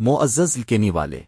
معزز لکینی والے۔